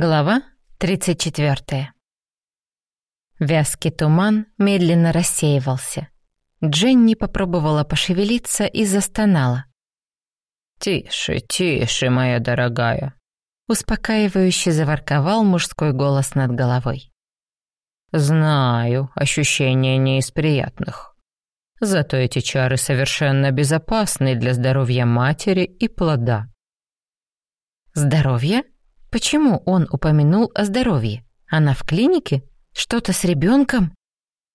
Глава 34. Вязкий туман медленно рассеивался. Дженни попробовала пошевелиться и застонала. «Тише, тише, моя дорогая», — успокаивающе заворковал мужской голос над головой. «Знаю, ощущения не из приятных. Зато эти чары совершенно безопасны для здоровья матери и плода». «Здоровье?» Почему он упомянул о здоровье? Она в клинике? Что-то с ребенком?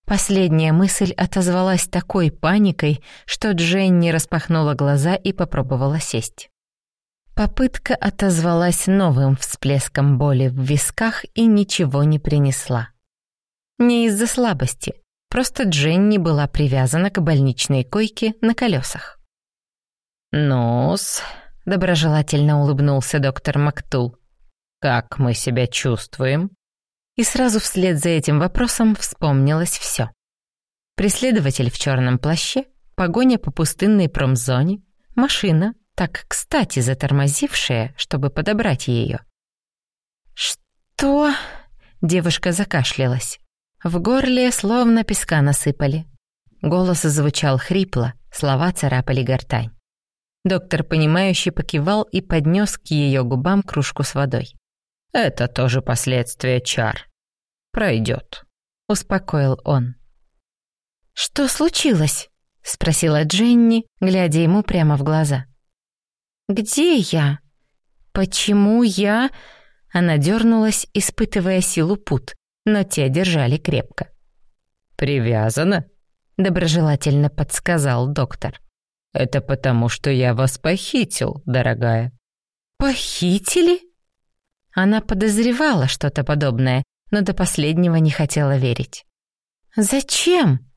Последняя мысль отозвалась такой паникой, что Дженни распахнула глаза и попробовала сесть. Попытка отозвалась новым всплеском боли в висках и ничего не принесла. Не из-за слабости, просто Дженни была привязана к больничной койке на колесах. «Ну-с», — доброжелательно улыбнулся доктор Мактул, как мы себя чувствуем?» И сразу вслед за этим вопросом вспомнилось все. Преследователь в черном плаще, погоня по пустынной промзоне, машина, так кстати затормозившая, чтобы подобрать ее. «Что?» — девушка закашлялась. В горле словно песка насыпали. Голос звучал хрипло, слова царапали гортань. Доктор, понимающе покивал и поднес к ее губам кружку с водой. Это тоже последствия чар. Пройдет, успокоил он. Что случилось? спросила Дженни, глядя ему прямо в глаза. Где я? Почему я? Она дернулась, испытывая силу пут, но те держали крепко. Привязана? доброжелательно подсказал доктор. Это потому, что я вас похитил, дорогая. Похитили? Она подозревала что-то подобное, но до последнего не хотела верить. «Зачем?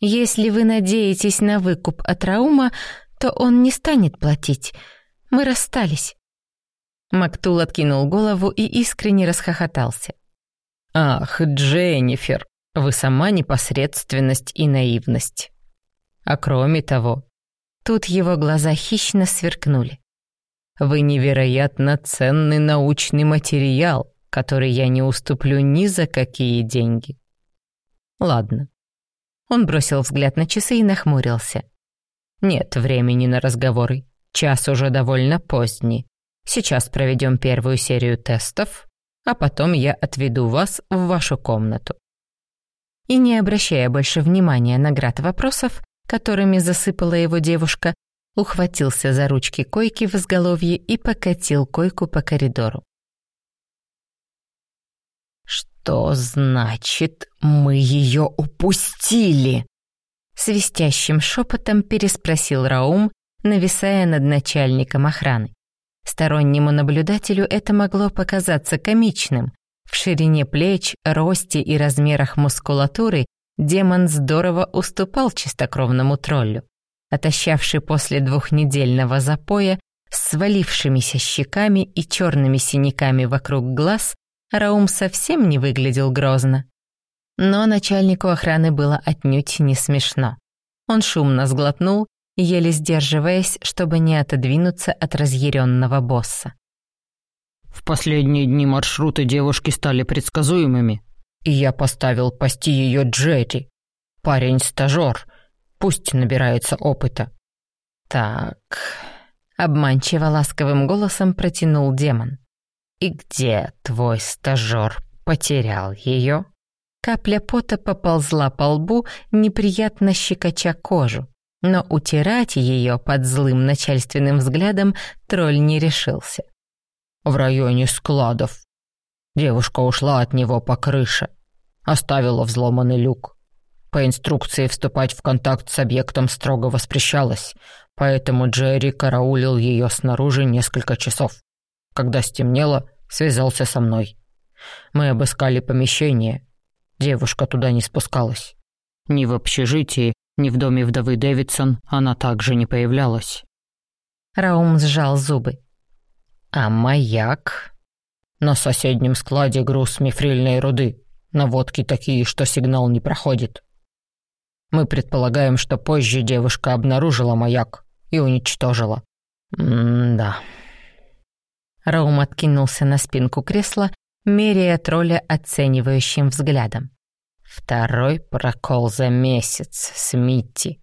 Если вы надеетесь на выкуп от Раума, то он не станет платить. Мы расстались». Мактул откинул голову и искренне расхохотался. «Ах, Дженнифер, вы сама непосредственность и наивность. А кроме того...» Тут его глаза хищно сверкнули. Вы невероятно ценный научный материал, который я не уступлю ни за какие деньги. Ладно. Он бросил взгляд на часы и нахмурился. Нет времени на разговоры. Час уже довольно поздний. Сейчас проведем первую серию тестов, а потом я отведу вас в вашу комнату. И не обращая больше внимания на град вопросов, которыми засыпала его девушка, ухватился за ручки койки в изголовье и покатил койку по коридору. «Что значит, мы ее упустили?» Свистящим шепотом переспросил Раум, нависая над начальником охраны. Стороннему наблюдателю это могло показаться комичным. В ширине плеч, росте и размерах мускулатуры демон здорово уступал чистокровному троллю отощавший после двухнедельного запоя, с свалившимися щеками и черными синяками вокруг глаз, Раум совсем не выглядел грозно. Но начальнику охраны было отнюдь не смешно. Он шумно сглотнул, еле сдерживаясь, чтобы не отодвинуться от разъяренного босса. В последние дни маршруты девушки стали предсказуемыми, и я поставил пасти ее Джерри. Парень-стажер, Пусть набирается опыта. Так, обманчиво ласковым голосом протянул демон. И где твой стажёр потерял ее? Капля пота поползла по лбу, неприятно щекоча кожу. Но утирать ее под злым начальственным взглядом тролль не решился. В районе складов. Девушка ушла от него по крыше. Оставила взломанный люк. По инструкции вступать в контакт с объектом строго воспрещалось, поэтому Джерри караулил ее снаружи несколько часов. Когда стемнело, связался со мной. Мы обыскали помещение. Девушка туда не спускалась. Ни в общежитии, ни в доме вдовы Дэвидсон она также не появлялась. Раум сжал зубы. «А маяк?» «На соседнем складе груз мифрильной руды. Наводки такие, что сигнал не проходит. Мы предполагаем, что позже девушка обнаружила маяк и уничтожила. М-да. Раум откинулся на спинку кресла, меряя тролля оценивающим взглядом. Второй прокол за месяц с Митти.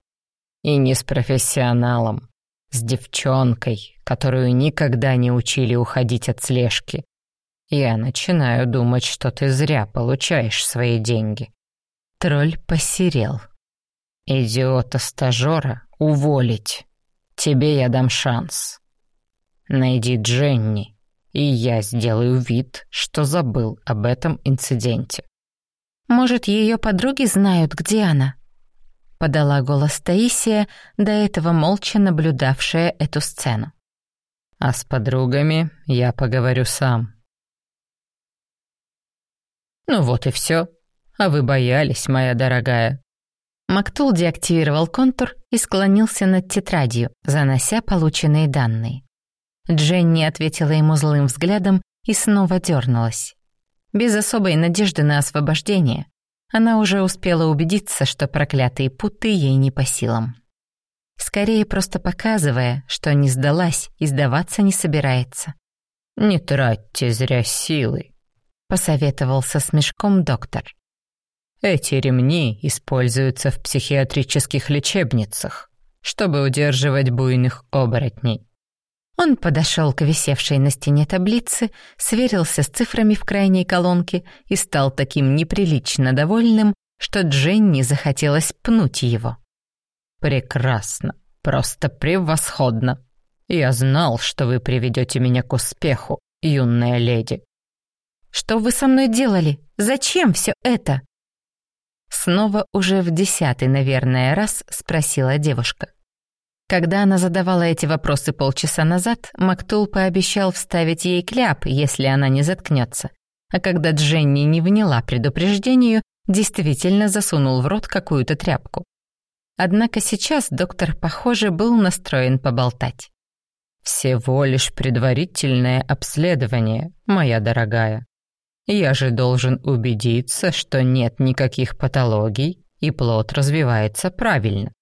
И не с профессионалом, с девчонкой, которую никогда не учили уходить от слежки. Я начинаю думать, что ты зря получаешь свои деньги. Тролль посерел. Идиота-стажера уволить. Тебе я дам шанс. Найди Дженни, и я сделаю вид, что забыл об этом инциденте. Может, ее подруги знают, где она? Подала голос Таисия, до этого молча наблюдавшая эту сцену. А с подругами я поговорю сам. Ну вот и все. А вы боялись, моя дорогая. Мактул деактивировал контур и склонился над тетрадью, занося полученные данные. Дженни ответила ему злым взглядом и снова дернулась. Без особой надежды на освобождение. Она уже успела убедиться, что проклятые путы ей не по силам. Скорее просто показывая, что не сдалась и сдаваться не собирается. «Не тратьте зря силы», — посоветовал со смешком доктор. «Эти ремни используются в психиатрических лечебницах, чтобы удерживать буйных оборотней. Он подошел к висевшей на стене таблице, сверился с цифрами в крайней колонке и стал таким неприлично довольным, что Дженни захотелось пнуть его. «Прекрасно, просто превосходно. Я знал, что вы приведете меня к успеху, юная леди». «Что вы со мной делали? Зачем все это?» Снова уже в десятый, наверное, раз спросила девушка. Когда она задавала эти вопросы полчаса назад, Мактул пообещал вставить ей кляп, если она не заткнется. А когда Дженни не вняла предупреждению, действительно засунул в рот какую-то тряпку. Однако сейчас доктор, похоже, был настроен поболтать. «Всего лишь предварительное обследование, моя дорогая. Я же должен убедиться, что нет никаких патологий, и плод развивается правильно.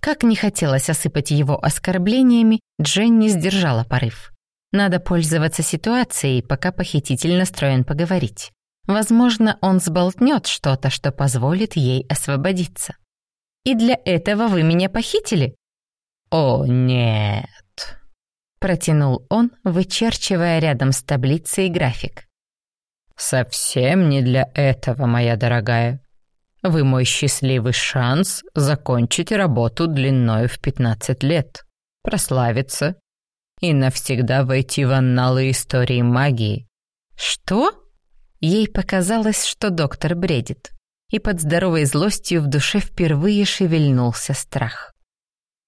Как не хотелось осыпать его оскорблениями, Дженни сдержала порыв. Надо пользоваться ситуацией, пока похититель настроен поговорить. Возможно, он сболтнет что-то, что позволит ей освободиться. «И для этого вы меня похитили?» «О, нет», — протянул он, вычерчивая рядом с таблицей график. «Совсем не для этого, моя дорогая. Вы мой счастливый шанс закончить работу длиною в 15 лет, прославиться и навсегда войти в анналы истории магии. Что? Ей показалось, что доктор бредит, и под здоровой злостью в душе впервые шевельнулся страх.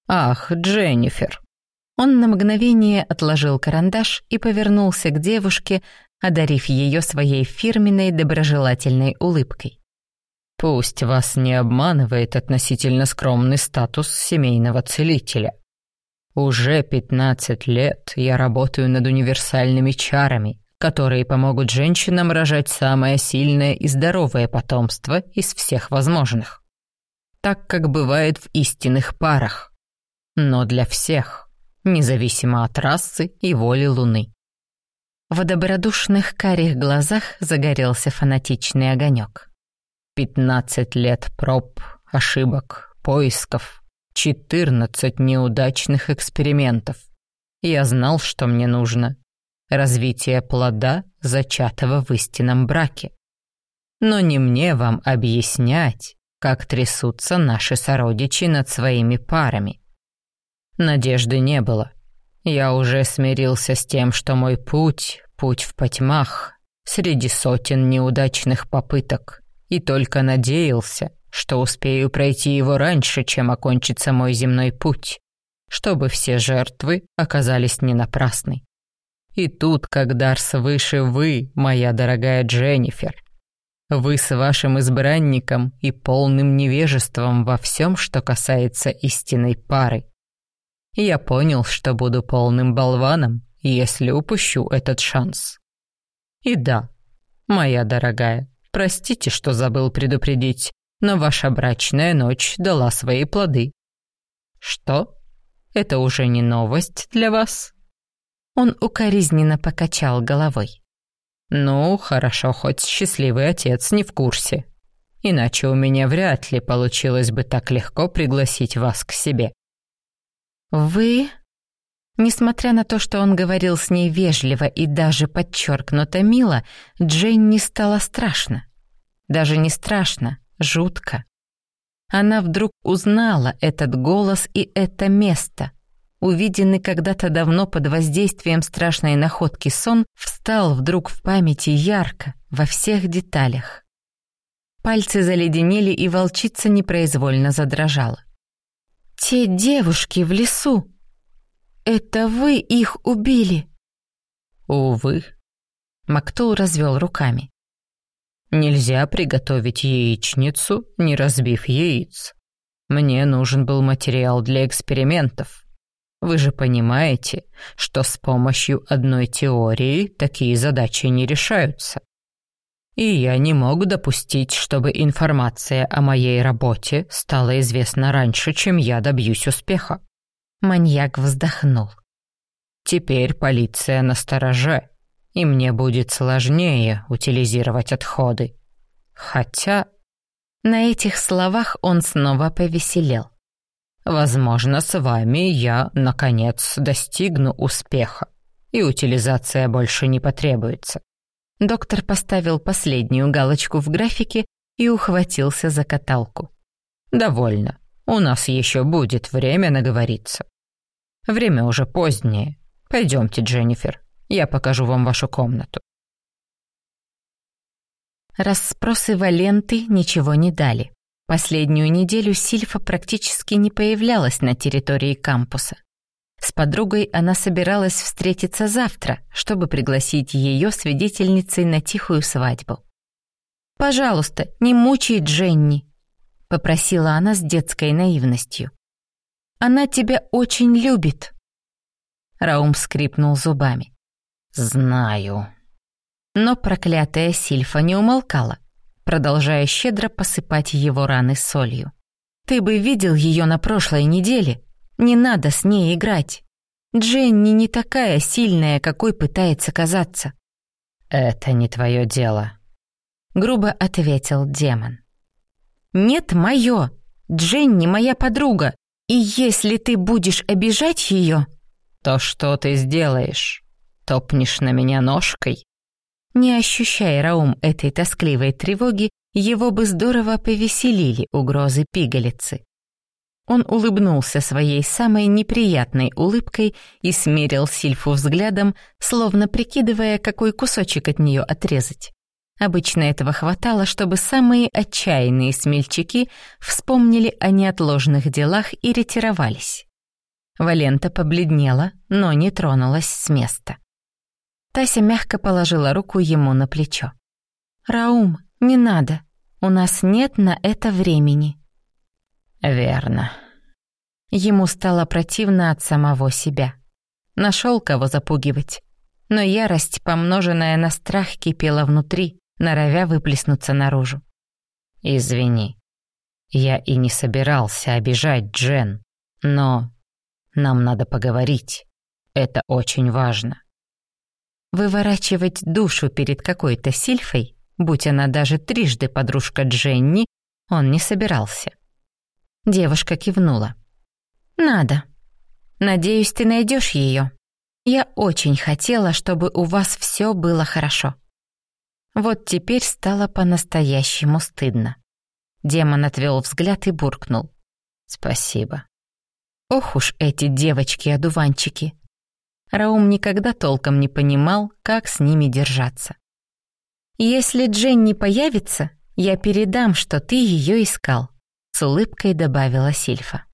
Ах, Дженнифер. Он на мгновение отложил карандаш и повернулся к девушке, одарив ее своей фирменной доброжелательной улыбкой. Пусть вас не обманывает относительно скромный статус семейного целителя. Уже 15 лет я работаю над универсальными чарами, которые помогут женщинам рожать самое сильное и здоровое потомство из всех возможных. Так, как бывает в истинных парах. Но для всех, независимо от расы и воли Луны. В добродушных карих глазах загорелся фанатичный огонек. Пятнадцать лет проб, ошибок, поисков, четырнадцать неудачных экспериментов. Я знал, что мне нужно. Развитие плода, зачатого в истинном браке. Но не мне вам объяснять, как трясутся наши сородичи над своими парами. Надежды не было. Я уже смирился с тем, что мой путь — путь в потьмах, среди сотен неудачных попыток и только надеялся, что успею пройти его раньше, чем окончится мой земной путь, чтобы все жертвы оказались не напрасны. И тут, когда свыше вы, моя дорогая Дженнифер, вы с вашим избранником и полным невежеством во всем, что касается истинной пары. Я понял, что буду полным болваном, если упущу этот шанс. И да, моя дорогая, Простите, что забыл предупредить, но ваша брачная ночь дала свои плоды. Что? Это уже не новость для вас? Он укоризненно покачал головой. «Ну, хорошо, хоть счастливый отец не в курсе. Иначе у меня вряд ли получилось бы так легко пригласить вас к себе». «Вы...» Несмотря на то, что он говорил с ней вежливо и даже подчеркнуто мило, Дженни стало страшно. Даже не страшно, жутко. Она вдруг узнала этот голос и это место. Увиденный когда-то давно под воздействием страшной находки сон встал вдруг в памяти ярко, во всех деталях. Пальцы заледенели, и волчица непроизвольно задрожала. «Те девушки в лесу! Это вы их убили!» «Увы», — Мактул развел руками. «Нельзя приготовить яичницу, не разбив яиц. Мне нужен был материал для экспериментов. Вы же понимаете, что с помощью одной теории такие задачи не решаются. И я не мог допустить, чтобы информация о моей работе стала известна раньше, чем я добьюсь успеха. Маньяк вздохнул. Теперь полиция на стороже, и мне будет сложнее утилизировать отходы. Хотя... На этих словах он снова повеселел. Возможно, с вами я, наконец, достигну успеха, и утилизация больше не потребуется. Доктор поставил последнюю галочку в графике и ухватился за каталку. «Довольно. У нас еще будет время наговориться. Время уже позднее. Пойдемте, Дженнифер. Я покажу вам вашу комнату». Расспросы Валенты ничего не дали. Последнюю неделю Сильфа практически не появлялась на территории кампуса. С подругой она собиралась встретиться завтра, чтобы пригласить ее свидетельницей на тихую свадьбу. «Пожалуйста, не мучай Дженни», — попросила она с детской наивностью. «Она тебя очень любит». Раум скрипнул зубами. «Знаю». Но проклятая Сильфа не умолкала продолжая щедро посыпать его раны солью. «Ты бы видел ее на прошлой неделе. Не надо с ней играть. Дженни не такая сильная, какой пытается казаться». «Это не твое дело», — грубо ответил демон. «Нет, мое. Дженни моя подруга. И если ты будешь обижать ее...» «То что ты сделаешь? Топнешь на меня ножкой?» Не ощущая Раум этой тоскливой тревоги, его бы здорово повеселили угрозы пигалицы. Он улыбнулся своей самой неприятной улыбкой и смерил Сильфу взглядом, словно прикидывая, какой кусочек от нее отрезать. Обычно этого хватало, чтобы самые отчаянные смельчаки вспомнили о неотложных делах и ретировались. Валента побледнела, но не тронулась с места. Тася мягко положила руку ему на плечо. «Раум, не надо. У нас нет на это времени». «Верно». Ему стало противно от самого себя. Нашел кого запугивать. Но ярость, помноженная на страх, кипела внутри, норовя выплеснуться наружу. «Извини. Я и не собирался обижать Джен, но нам надо поговорить. Это очень важно». Выворачивать душу перед какой-то сильфой, будь она даже трижды подружка Дженни, он не собирался. Девушка кивнула. «Надо. Надеюсь, ты найдешь ее. Я очень хотела, чтобы у вас все было хорошо». Вот теперь стало по-настоящему стыдно. Демон отвел взгляд и буркнул. «Спасибо». Ох уж эти девочки-одуванчики. Раум никогда толком не понимал, как с ними держаться. «Если Джен не появится, я передам, что ты ее искал», — с улыбкой добавила Сильфа.